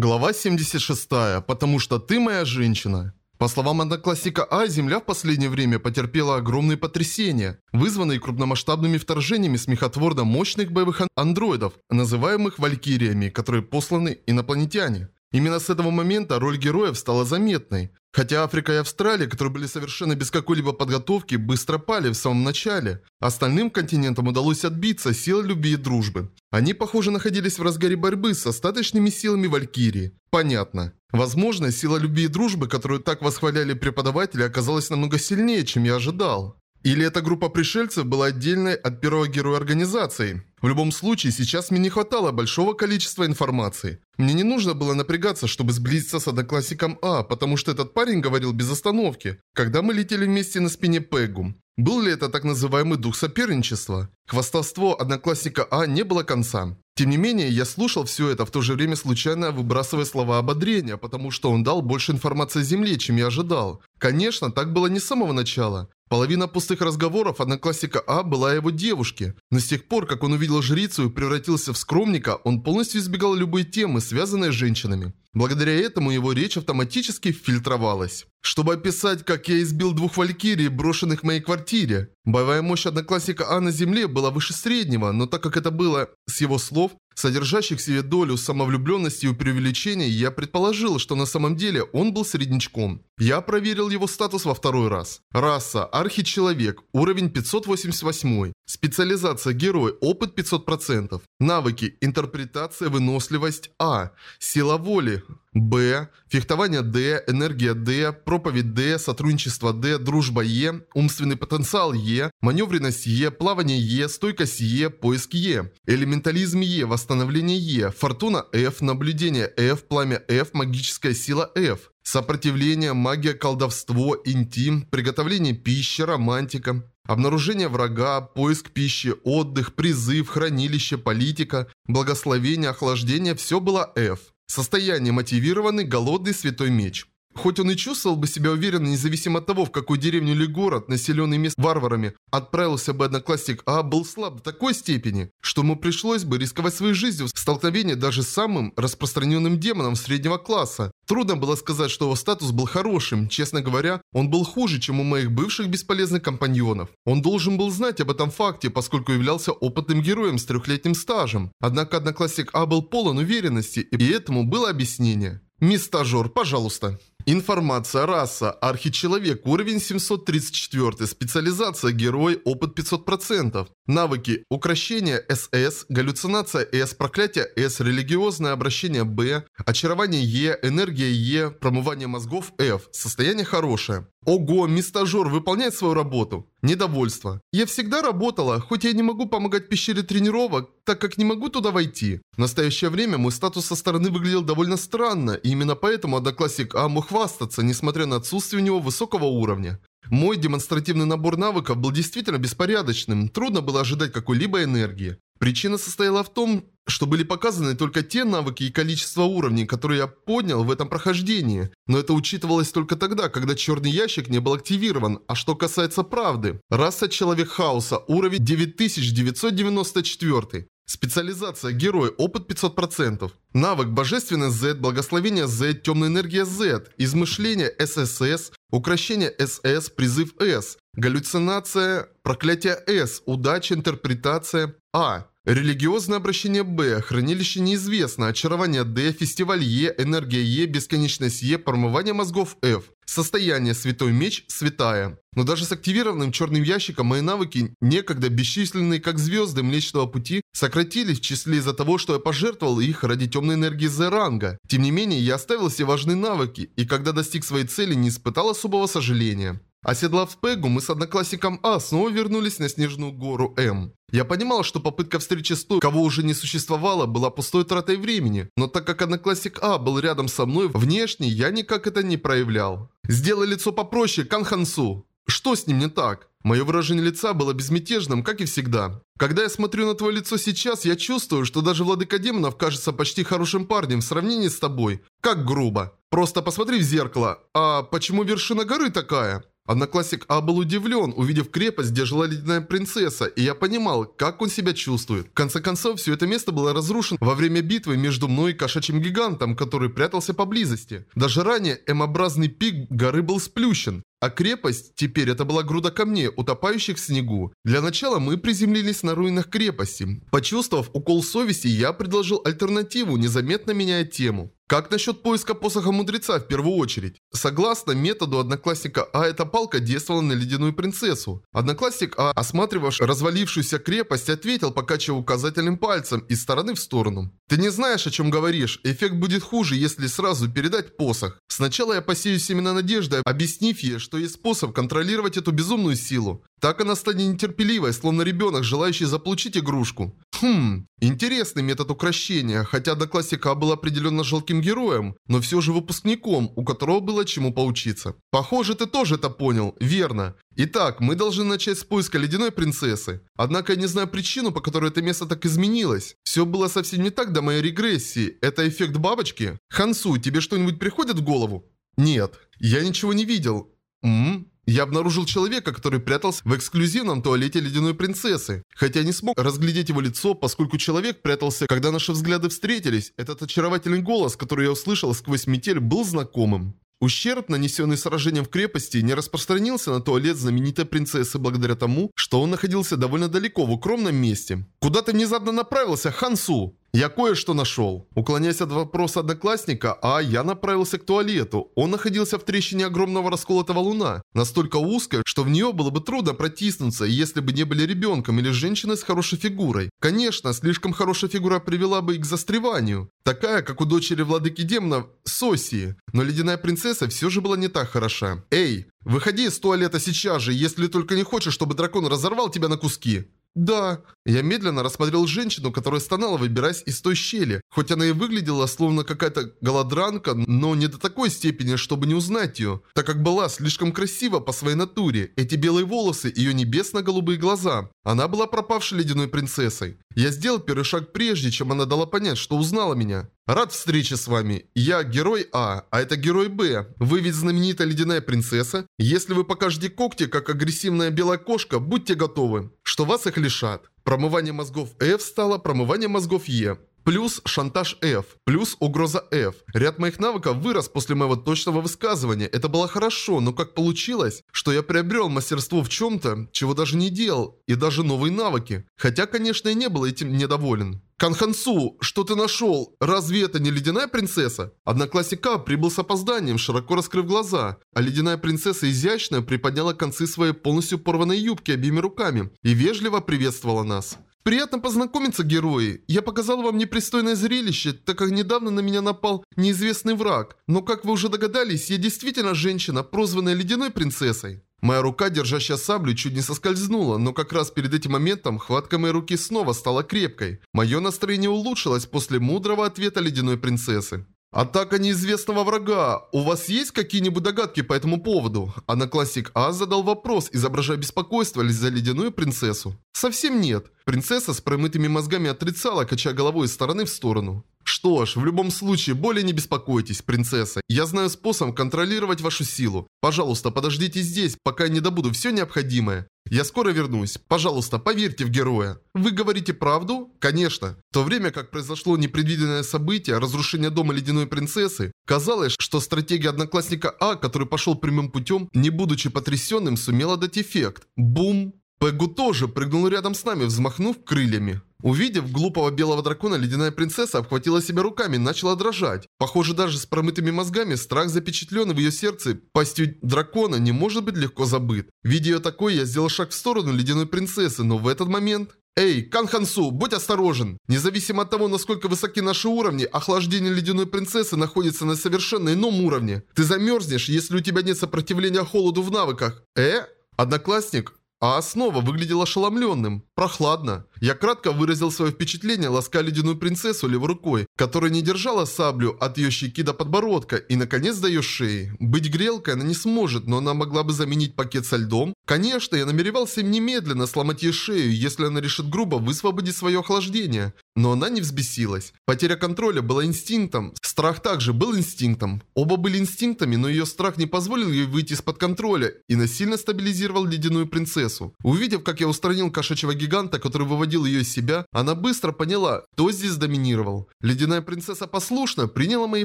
Глава 76. Потому что ты моя женщина. По словам одноклассника А, Земля в последнее время потерпела огромные потрясения, вызванные крупномасштабными вторжениями смехотворно мощных боевых андроидов, называемых валькириями, которые посланы инопланетяне. Именно с этого момента роль героев стала заметной. Хотя Африка и Австралия, которые были совершенно без какой-либо подготовки, быстро пали в самом начале, остальным континентам удалось отбиться силой любви и дружбы. Они, похоже, находились в разгаре борьбы с остаточными силами Валькирии. Понятно. Возможно, сила любви и дружбы, которую так восхваляли преподаватели, оказалась намного сильнее, чем я ожидал. Или эта группа пришельцев была отдельной от первого героя организации. В любом случае, сейчас мне не хватало большого количества информации. Мне не нужно было напрягаться, чтобы сблизиться с одноклассником А, потому что этот парень говорил без остановки, когда мы летели вместе на спине Пегу. Был ли это так называемый дух соперничества? Хвастовство одноклассника А не было конца. Тем не менее, я слушал все это, в то же время случайно выбрасывая слова ободрения, потому что он дал больше информации о Земле, чем я ожидал. Конечно, так было не с самого начала. Половина пустых разговоров одноклассника А была его девушке, но с тех пор, как он увидел жрицу и превратился в скромника, он полностью избегал любой темы, связанной с женщинами. Благодаря этому его речь автоматически фильтровалась. Чтобы описать, как я избил двух валькирий, брошенных в моей квартире. Боевая мощь одноклассника А на земле была выше среднего, но так как это было, с его слов, содержащих себе долю самовлюбленности и преувеличения, я предположил, что на самом деле он был среднячком. Я проверил его статус во второй раз. Раса – архичеловек, уровень 588. Специализация – герой, опыт 500%. Навыки – интерпретация, выносливость – А. Сила воли. Б. Фехтование Д, энергия Д, проповедь Д, сотрудничество Д, дружба Е, умственный потенциал Е, маневренность Е, плавание Е, стойкость Е, поиск Е, элементализм Е, восстановление Е, фортуна F, наблюдение F, пламя F, магическая сила F. Сопротивление, магия, колдовство, интим, приготовление пищи, романтика. Обнаружение врага, поиск пищи, отдых, призыв, хранилище, политика, благословение, охлаждение – все было F. Состояние мотивированный, голодный святой меч. Хоть он и чувствовал бы себя уверенно, независимо от того, в какую деревню или город, населенный мест варварами, отправился бы одноклассник А, был слаб до такой степени, что ему пришлось бы рисковать своей жизнью в столкновении даже с самым распространенным демоном среднего класса. Трудно было сказать, что его статус был хорошим. Честно говоря, он был хуже, чем у моих бывших бесполезных компаньонов. Он должен был знать об этом факте, поскольку являлся опытным героем с трехлетним стажем. Однако одноклассник А был полон уверенности, и этому было объяснение. «Мисс стажер, пожалуйста». Информация, раса, архичеловек, уровень 734, специализация, герой, опыт 500%. Навыки, украшение СС, галлюцинация С, проклятие С, религиозное обращение Б, очарование Е, энергия Е, промывание мозгов F, состояние хорошее. Ого, мистажер выполняет свою работу. Недовольство. Я всегда работала, хоть я не могу помогать пещере тренировок, так как не могу туда войти. В настоящее время мой статус со стороны выглядел довольно странно, и именно поэтому одноклассник А мог хвастаться, несмотря на отсутствие у него высокого уровня. Мой демонстративный набор навыков был действительно беспорядочным, трудно было ожидать какой-либо энергии. Причина состояла в том, что были показаны только те навыки и количество уровней, которые я поднял в этом прохождении. Но это учитывалось только тогда, когда черный ящик не был активирован. А что касается правды, раса Человек Хаоса, уровень 9994. Специализация Герой, опыт 500%. Навык Божественный Z, Благословение Z, Темная энергия Z, Измышление ССС, Укращение СС, Призыв С, Галлюцинация, Проклятие С, Удача, Интерпретация А. Религиозное обращение Б, хранилище неизвестно, очарование Д, фестиваль Е, энергия Е, бесконечность Е, промывание мозгов F. Состояние Святой Меч Святая. Но даже с активированным черным ящиком мои навыки, некогда бесчисленные как звезды Млечного Пути, сократились в числе из-за того, что я пожертвовал их ради темной энергии З-ранга. Тем не менее, я оставил все важные навыки, и когда достиг своей цели, не испытал особого сожаления. Оседлав Пегу, мы с одноклассником А снова вернулись на Снежную гору М. Я понимал, что попытка встречи с той, кого уже не существовало, была пустой тратой времени, но так как одноклассник А был рядом со мной, внешне я никак это не проявлял. «Сделай лицо попроще, Кан Хансу!» Что с ним не так? Мое выражение лица было безмятежным, как и всегда. Когда я смотрю на твое лицо сейчас, я чувствую, что даже владыка демонов кажется почти хорошим парнем в сравнении с тобой. Как грубо. Просто посмотри в зеркало. А почему вершина горы такая? Одноклассник А был удивлен, увидев крепость, где жила ледяная принцесса, и я понимал, как он себя чувствует. В конце концов, все это место было разрушено во время битвы между мной и кошачьим гигантом, который прятался поблизости. Даже ранее М-образный пик горы был сплющен. А крепость, теперь это была груда камней, утопающих в снегу. Для начала мы приземлились на руинах крепости. Почувствовав укол совести, я предложил альтернативу, незаметно меняя тему. Как насчет поиска посоха мудреца в первую очередь? Согласно методу одноклассника А, эта палка действовала на ледяную принцессу. Одноклассник А, осматривавший развалившуюся крепость, ответил, покачивая указательным пальцем из стороны в сторону. Ты не знаешь, о чем говоришь. Эффект будет хуже, если сразу передать посох. Сначала я посею семена надежды, объяснив ей, что есть способ контролировать эту безумную силу. Так она станет нетерпеливой, словно ребенок, желающий заполучить игрушку. Хм, интересный метод укращения, хотя одноклассник А был определенно жалким героем, но все же выпускником, у которого было чему поучиться. Похоже, ты тоже это понял, верно. Итак, мы должны начать с поиска ледяной принцессы. Однако я не знаю причину, по которой это место так изменилось. Все было совсем не так до моей регрессии. Это эффект бабочки? Хансу, тебе что-нибудь приходит в голову? Нет, я ничего не видел. Ммм, я обнаружил человека, который прятался в эксклюзивном туалете ледяной принцессы. Хотя не смог разглядеть его лицо, поскольку человек прятался, когда наши взгляды встретились. Этот очаровательный голос, который я услышал сквозь метель, был знакомым. Ущерб, нанесенный сражением в крепости, не распространился на туалет знаменитой принцессы благодаря тому, что он находился довольно далеко в укромном месте. «Куда ты внезапно направился, Хансу?» Я кое-что нашел. Уклоняясь от вопроса одноклассника, а я направился к туалету. Он находился в трещине огромного расколотого луна, настолько узкой, что в нее было бы трудно протиснуться, если бы не были ребенком или женщиной с хорошей фигурой. Конечно, слишком хорошая фигура привела бы и к застреванию. Такая, как у дочери владыки демонов Сосии. Но ледяная принцесса все же была не так хороша. Эй, выходи из туалета сейчас же, если только не хочешь, чтобы дракон разорвал тебя на куски. «Да». Я медленно рассмотрел женщину, которая стонала, выбираясь из той щели. Хоть она и выглядела словно какая-то голодранка, но не до такой степени, чтобы не узнать ее, так как была слишком красива по своей натуре. Эти белые волосы, ее небесно-голубые глаза. Она была пропавшей ледяной принцессой. Я сделал первый шаг прежде, чем она дала понять, что узнала меня. Рад встрече с вами. Я герой А, а это герой Б. Вы ведь знаменитая ледяная принцесса. Если вы покажете когти, как агрессивная белая кошка, будьте готовы, что вас их лишат. Промывание мозгов F стало промывание мозгов Е. Плюс шантаж F, плюс угроза F. Ряд моих навыков вырос после моего точного высказывания. Это было хорошо, но как получилось, что я приобрел мастерство в чем-то, чего даже не делал, и даже новые навыки. Хотя, конечно, я не был этим недоволен. «Канхансу, что ты нашел? Разве это не ледяная принцесса?» Одноклассник А прибыл с опозданием, широко раскрыв глаза, а ледяная принцесса изящно приподняла концы своей полностью порванной юбки обеими руками и вежливо приветствовала нас. Приятно познакомиться, герои. Я показал вам непристойное зрелище, так как недавно на меня напал неизвестный враг. Но, как вы уже догадались, я действительно женщина, прозванная Ледяной Принцессой. Моя рука, держащая саблю, чуть не соскользнула, но как раз перед этим моментом хватка моей руки снова стала крепкой. Мое настроение улучшилось после мудрого ответа Ледяной Принцессы. Атака неизвестного врага. У вас есть какие-нибудь догадки по этому поводу? Одноклассник А задал вопрос, изображая беспокойство ли за ледяную принцессу. Совсем нет. Принцесса с промытыми мозгами отрицала, качая головой из стороны в сторону. Что ж, в любом случае, более не беспокойтесь, принцесса. Я знаю способ контролировать вашу силу. Пожалуйста, подождите здесь, пока я не добуду все необходимое. Я скоро вернусь. Пожалуйста, поверьте в героя. Вы говорите правду? Конечно. В то время как произошло непредвиденное событие, разрушение дома ледяной принцессы, казалось, что стратегия одноклассника А, который пошел прямым путем, не будучи потрясенным, сумела дать эффект. Бум! Пегу тоже прыгнул рядом с нами, взмахнув крыльями. Увидев глупого белого дракона, ледяная принцесса обхватила себя руками и начала дрожать. Похоже, даже с промытыми мозгами страх запечатленный в ее сердце пастью дракона не может быть легко забыт. Видя ее такой, я сделал шаг в сторону ледяной принцессы, но в этот момент... Эй, Канхансу, будь осторожен! Независимо от того, насколько высоки наши уровни, охлаждение ледяной принцессы находится на совершенно ином уровне. Ты замерзнешь, если у тебя нет сопротивления холоду в навыках. Э? Одноклассник, а снова выглядел ошеломленным. Прохладно. Я кратко выразил свое впечатление, лаская ледяную принцессу левой рукой, которая не держала саблю от ее щеки до подбородка и, наконец, до ее шеи. Быть грелкой она не сможет, но она могла бы заменить пакет со льдом. Конечно, я намеревался немедленно сломать ей шею, если она решит грубо высвободить свое охлаждение. Но она не взбесилась. Потеря контроля была инстинктом. Страх также был инстинктом. Оба были инстинктами, но ее страх не позволил ей выйти из-под контроля и насильно стабилизировал ледяную принцессу. Увидев, как я устранил кошачьего гиганта, который выводил ее из себя, она быстро поняла, кто здесь доминировал. Ледяная принцесса послушно приняла мои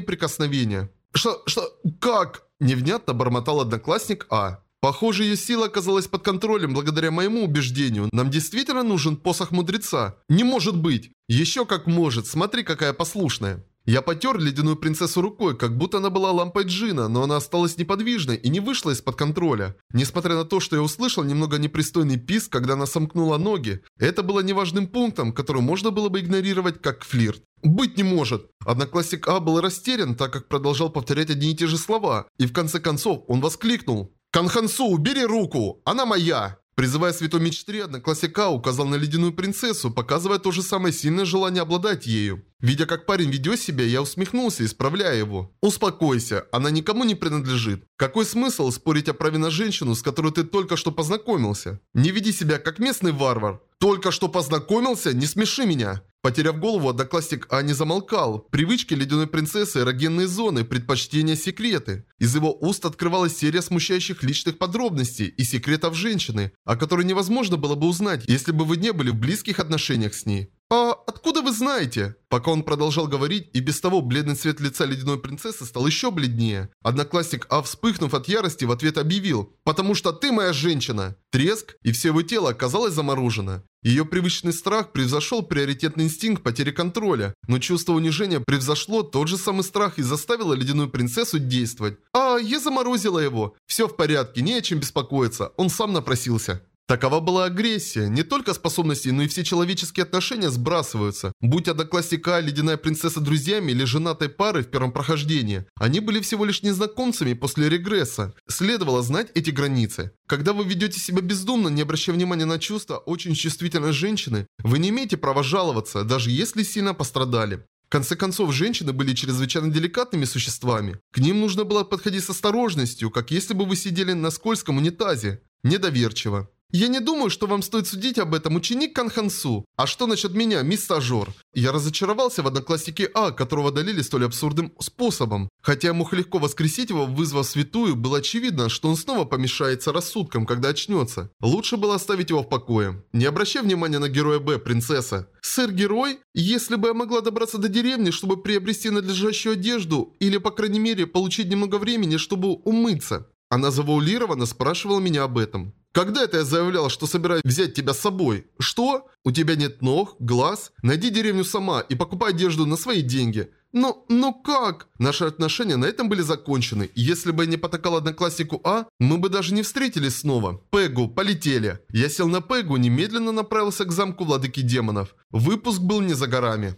прикосновения. «Что? Что? Как?» Невнятно бормотал одноклассник А. Похоже, ее сила оказалась под контролем благодаря моему убеждению. Нам действительно нужен посох мудреца. Не может быть. Еще как может. Смотри, какая послушная. Я потер ледяную принцессу рукой, как будто она была лампой джина, но она осталась неподвижной и не вышла из-под контроля. Несмотря на то, что я услышал немного непристойный писк, когда она сомкнула ноги, это было неважным пунктом, который можно было бы игнорировать как флирт. «Быть не может!» Одноклассник А был растерян, так как продолжал повторять одни и те же слова, и в конце концов он воскликнул. «Канхансу, убери руку! Она моя!» Призывая святой меч 3, одноклассник А указал на ледяную принцессу, показывая то же самое сильное желание обладать ею. Видя, как парень ведет себя, я усмехнулся, исправляя его. «Успокойся, она никому не принадлежит. Какой смысл спорить о праве на женщину, с которой ты только что познакомился? Не веди себя как местный варвар. Только что познакомился? Не смеши меня!» Потеряв голову, одноклассник А не замолкал. Привычки ледяной принцессы, эрогенные зоны, предпочтения, секреты. Из его уст открывалась серия смущающих личных подробностей и секретов женщины, о которой невозможно было бы узнать, если бы вы не были в близких отношениях с ней. «А откуда вы знаете?» Пока он продолжал говорить, и без того бледный цвет лица ледяной принцессы стал еще бледнее. Одноклассник А, вспыхнув от ярости, в ответ объявил «Потому что ты моя женщина!» Треск, и все его тело оказалось заморожено. Ее привычный страх превзошел приоритетный инстинкт потери контроля, но чувство унижения превзошло тот же самый страх и заставило ледяную принцессу действовать. «А, я заморозила его. Все в порядке, не о чем беспокоиться, он сам напросился». Такова была агрессия. Не только способности, но и все человеческие отношения сбрасываются. Будь одноклассника, ледяная принцесса друзьями или женатой парой в первом прохождении, они были всего лишь незнакомцами после регресса. Следовало знать эти границы. Когда вы ведете себя бездумно, не обращая внимания на чувства очень чувствительной женщины, вы не имеете права жаловаться, даже если сильно пострадали. В конце концов, женщины были чрезвычайно деликатными существами. К ним нужно было подходить с осторожностью, как если бы вы сидели на скользком унитазе. Недоверчиво. Я не думаю, что вам стоит судить об этом, ученик Канхансу. А что насчет меня, мисс Стажер? Я разочаровался в однокласснике А, которого долили столь абсурдным способом. Хотя я мог легко воскресить его, вызвав святую, было очевидно, что он снова помешается рассудком, когда очнется. Лучше было оставить его в покое. Не обращай внимания на героя Б, принцесса. Сэр-герой? Если бы я могла добраться до деревни, чтобы приобрести надлежащую одежду, или, по крайней мере, получить немного времени, чтобы умыться. Она завуалированно спрашивала меня об этом. Когда это я заявлял, что собираюсь взять тебя с собой? Что? У тебя нет ног, глаз? Найди деревню сама и покупай одежду на свои деньги. Но, но как? Наши отношения на этом были закончены. Если бы я не потакал однокласснику А, мы бы даже не встретились снова. Пегу, полетели. Я сел на Пегу, немедленно направился к замку владыки демонов. Выпуск был не за горами.